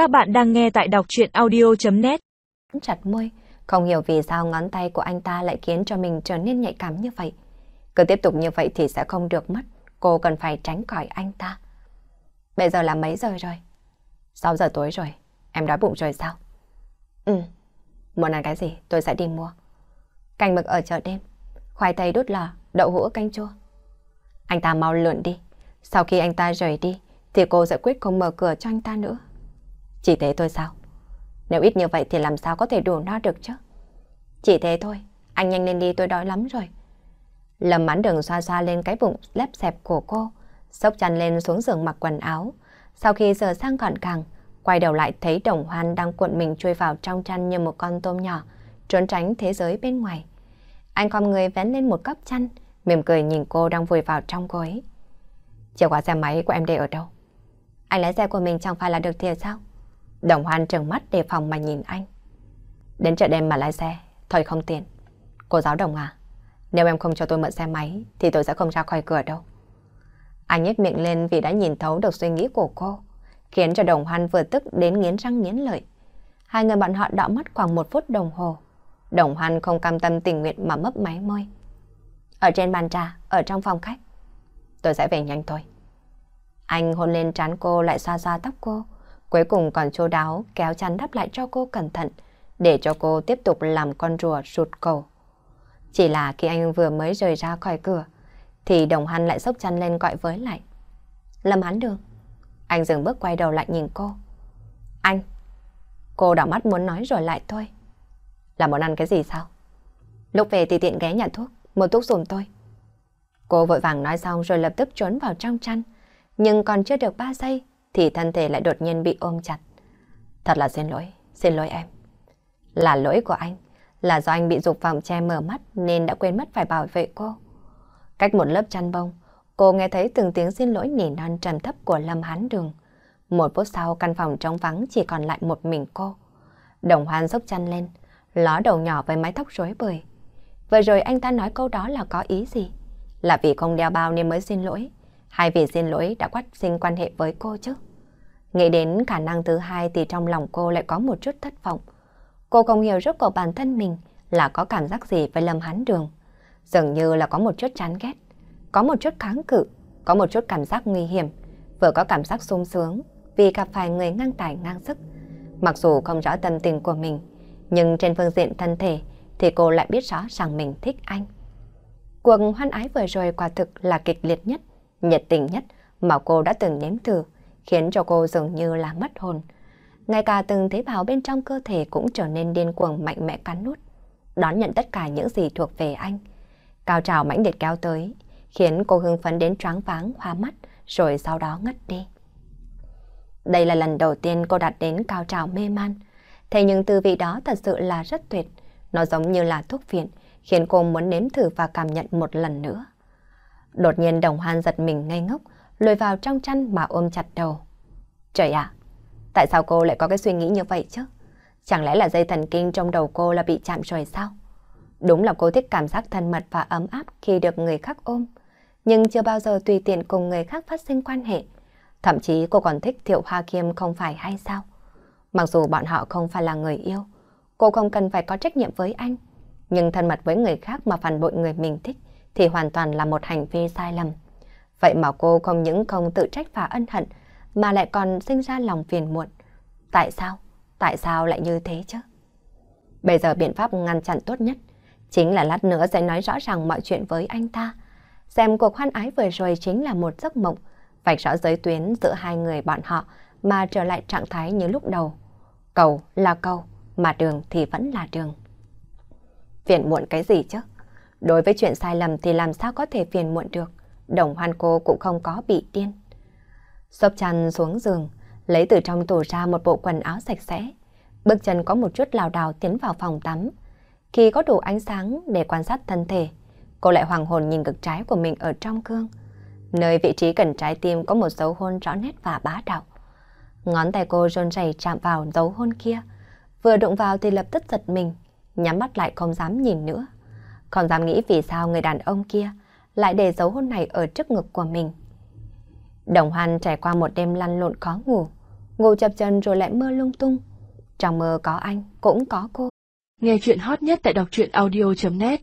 Các bạn đang nghe tại đọc chuyện audio.net Chặt môi, không hiểu vì sao ngón tay của anh ta lại khiến cho mình trở nên nhạy cảm như vậy. Cứ tiếp tục như vậy thì sẽ không được mất, cô cần phải tránh khỏi anh ta. Bây giờ là mấy giờ rồi? 6 giờ tối rồi, em đói bụng rồi sao? Ừ, muốn ăn cái gì tôi sẽ đi mua. Canh mực ở chợ đêm, khoai tây đốt lò, đậu hũ canh chua. Anh ta mau lượn đi, sau khi anh ta rời đi thì cô sẽ quyết không mở cửa cho anh ta nữa. Chỉ thế thôi sao? Nếu ít như vậy thì làm sao có thể đủ no được chứ? Chỉ thế thôi, anh nhanh lên đi tôi đói lắm rồi. Lâm mãn đường xoa xoa lên cái bụng lép xẹp của cô, sốc chăn lên xuống giường mặc quần áo. Sau khi sờ sang gọn càng, quay đầu lại thấy đồng hoan đang cuộn mình chui vào trong chăn như một con tôm nhỏ, trốn tránh thế giới bên ngoài. Anh con người vén lên một góc chăn, mỉm cười nhìn cô đang vùi vào trong gối. Chìa khóa xe máy của em để ở đâu? Anh lái xe của mình chẳng phải là được thiệt sao? Đồng hoan trừng mắt đề phòng mà nhìn anh. Đến chợ đêm mà lái xe, thời không tiền. Cô giáo đồng à, nếu em không cho tôi mượn xe máy thì tôi sẽ không ra khỏi cửa đâu. Anh nhếch miệng lên vì đã nhìn thấu được suy nghĩ của cô, khiến cho đồng hoan vừa tức đến nghiến răng nghiến lợi. Hai người bọn họ đọ mắt khoảng một phút đồng hồ. Đồng hoan không cam tâm tình nguyện mà mấp máy môi. Ở trên bàn trà, ở trong phòng khách. Tôi sẽ về nhanh thôi. Anh hôn lên trán cô lại xoa xoa tóc cô. Cuối cùng còn chu đáo kéo chăn đắp lại cho cô cẩn thận để cho cô tiếp tục làm con rùa rụt cầu. Chỉ là khi anh vừa mới rời ra khỏi cửa thì đồng hăn lại sốc chăn lên gọi với lại. Lâm hắn đường. Anh dừng bước quay đầu lại nhìn cô. Anh. Cô đảo mắt muốn nói rồi lại thôi. Là muốn ăn cái gì sao? Lúc về thì tiện ghé nhà thuốc, mua thuốc dùm tôi. Cô vội vàng nói xong rồi lập tức trốn vào trong chăn. Nhưng còn chưa được 3 giây thì thân thể lại đột nhiên bị ôm chặt. Thật là xin lỗi, xin lỗi em. Là lỗi của anh, là do anh bị dục vọng che mở mắt nên đã quên mất phải bảo vệ cô. Cách một lớp chăn bông, cô nghe thấy từng tiếng xin lỗi nỉ non trầm thấp của Lâm Hán Đường. Một phút sau căn phòng trống vắng chỉ còn lại một mình cô. Đồng hoan dốc chăn lên, ló đầu nhỏ với mái tóc rối bời. Vừa rồi anh ta nói câu đó là có ý gì? Là vì không đeo bao nên mới xin lỗi? Hay vì xin lỗi đã quát sinh quan hệ với cô chứ? Nghĩ đến khả năng thứ hai thì trong lòng cô lại có một chút thất vọng. Cô không hiểu rốt cuộc bản thân mình là có cảm giác gì với Lâm Hán Đường. Dường như là có một chút chán ghét, có một chút kháng cự, có một chút cảm giác nguy hiểm, vừa có cảm giác sung sướng vì gặp phải người ngang tài ngang sức. Mặc dù không rõ tâm tình của mình, nhưng trên phương diện thân thể thì cô lại biết rõ rằng mình thích anh. Cuộc hoan ái vừa rồi quả thực là kịch liệt nhất, nhiệt tình nhất mà cô đã từng nếm thử, khiến cho cô dường như là mất hồn. Ngay cả từng tế bào bên trong cơ thể cũng trở nên điên cuồng mạnh mẽ cắn nút, đón nhận tất cả những gì thuộc về anh. Cao trào mãnh liệt kéo tới, khiến cô hưng phấn đến choáng váng hoa mắt, rồi sau đó ngất đi. Đây là lần đầu tiên cô đạt đến cao trào mê man, thế nhưng tư vị đó thật sự là rất tuyệt, nó giống như là thuốc phiện, khiến cô muốn nếm thử và cảm nhận một lần nữa. Đột nhiên đồng hoan giật mình ngây ngốc, lùi vào trong chăn mà ôm chặt đầu. Trời ạ, tại sao cô lại có cái suy nghĩ như vậy chứ? Chẳng lẽ là dây thần kinh trong đầu cô là bị chạm rồi sao? Đúng là cô thích cảm giác thân mật và ấm áp khi được người khác ôm, nhưng chưa bao giờ tùy tiện cùng người khác phát sinh quan hệ. Thậm chí cô còn thích Thiệu Hoa Kiêm không phải hay sao? Mặc dù bọn họ không phải là người yêu, cô không cần phải có trách nhiệm với anh. Nhưng thân mật với người khác mà phản bội người mình thích thì hoàn toàn là một hành vi sai lầm. Vậy mà cô không những không tự trách và ân hận, mà lại còn sinh ra lòng phiền muộn. Tại sao? Tại sao lại như thế chứ? Bây giờ biện pháp ngăn chặn tốt nhất chính là lát nữa sẽ nói rõ ràng mọi chuyện với anh ta. Xem cuộc hoan ái vừa rồi chính là một giấc mộng, vạch rõ giới tuyến giữa hai người bọn họ mà trở lại trạng thái như lúc đầu. Cầu là cầu, mà đường thì vẫn là đường. Phiền muộn cái gì chứ? Đối với chuyện sai lầm thì làm sao có thể phiền muộn được? Đồng hoan cô cũng không có bị điên. Xốp chăn xuống giường, lấy từ trong tủ ra một bộ quần áo sạch sẽ. Bước chân có một chút lào đảo tiến vào phòng tắm. Khi có đủ ánh sáng để quan sát thân thể, cô lại hoàng hồn nhìn cực trái của mình ở trong gương. Nơi vị trí gần trái tim có một dấu hôn rõ nét và bá đạo. Ngón tay cô rôn rầy chạm vào dấu hôn kia. Vừa đụng vào thì lập tức giật mình, nhắm mắt lại không dám nhìn nữa. Không dám nghĩ vì sao người đàn ông kia lại để dấu hôn này ở trước ngực của mình. Đồng Hoan trải qua một đêm lăn lộn khó ngủ. ngủ chập chân rồi lại mơ lung tung. Trong mơ có anh, cũng có cô. Nghe chuyện hot nhất tại đọc truyện audio.net